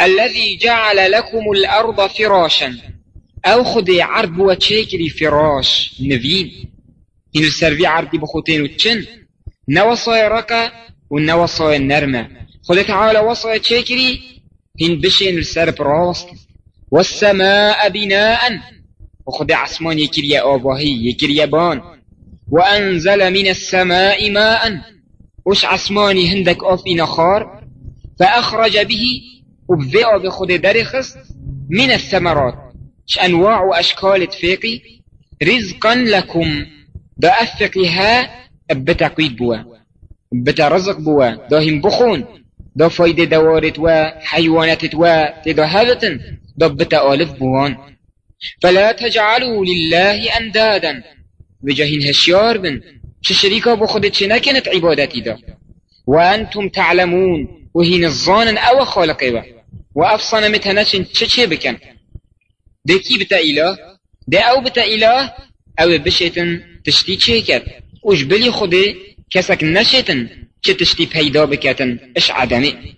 الذي جعل لكم الأرض فراشا. أو خدي بوا تشيكري فراش نفين هنا السرفي عرضي بخوتين وتشن. نوصاي ركا ونوصاي النرمة خدي تعالى وصاي تشيكري هن بشين السرب راست. والسماء بناء. وخدي عسمان يكريا آباهي يكريا بان. وأنزل من السماء ماء. وش عسماني هندك أوفي نخار؟ فأخرج به وبذئة بخد درخست من الثمرات. ش أنواع وأشكال تفيقي؟ رزقا لكم. دا أفقها بتقويد بوا. بتا رزق بوا. دا هم بخون. دا فايدة دوارت و حيوانات و تدا هذتن دا بتا آلف بوان. فلا تجعلوا لله أندادا. بجاهين هشيار بن. شريكا بخد چه نكنت عبادتي دا. وأنتم تعلمون. وهين الظانا أو خالقه با. وأفصنا متنشن چه چه بكن؟ ده كي بتا إله؟ ده أو بتا إله؟ أو بشيتن تشتي چه كت وش بلي خده كسك نشيتن چه تشتي پیدا بكتن إش عدمي.